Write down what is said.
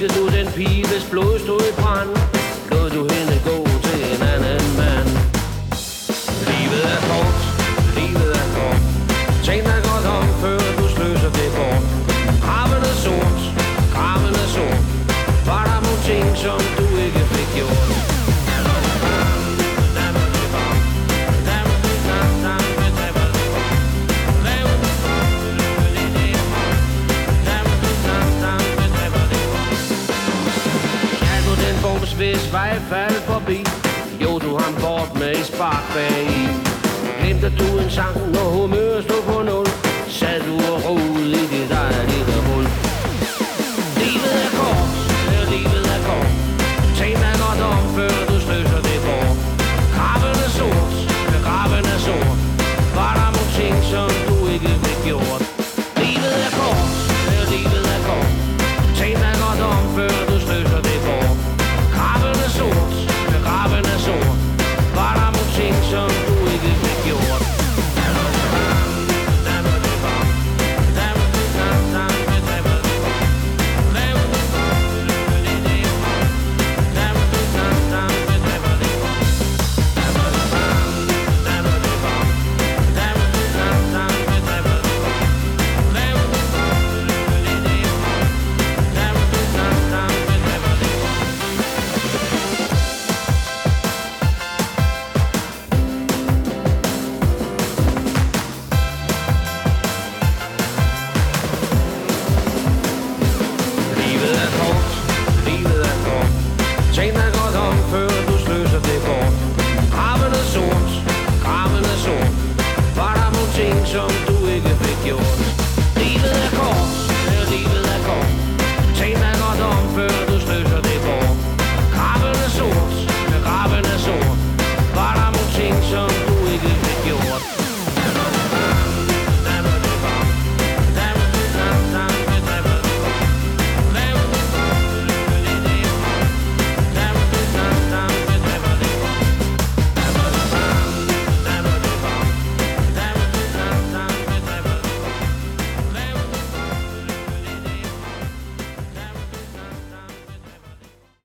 elskede du den pige, hvis blod? hvis vej faldt forbi Jo, du ham bort med et spark bag i Glemte du en sang, når humøret stod på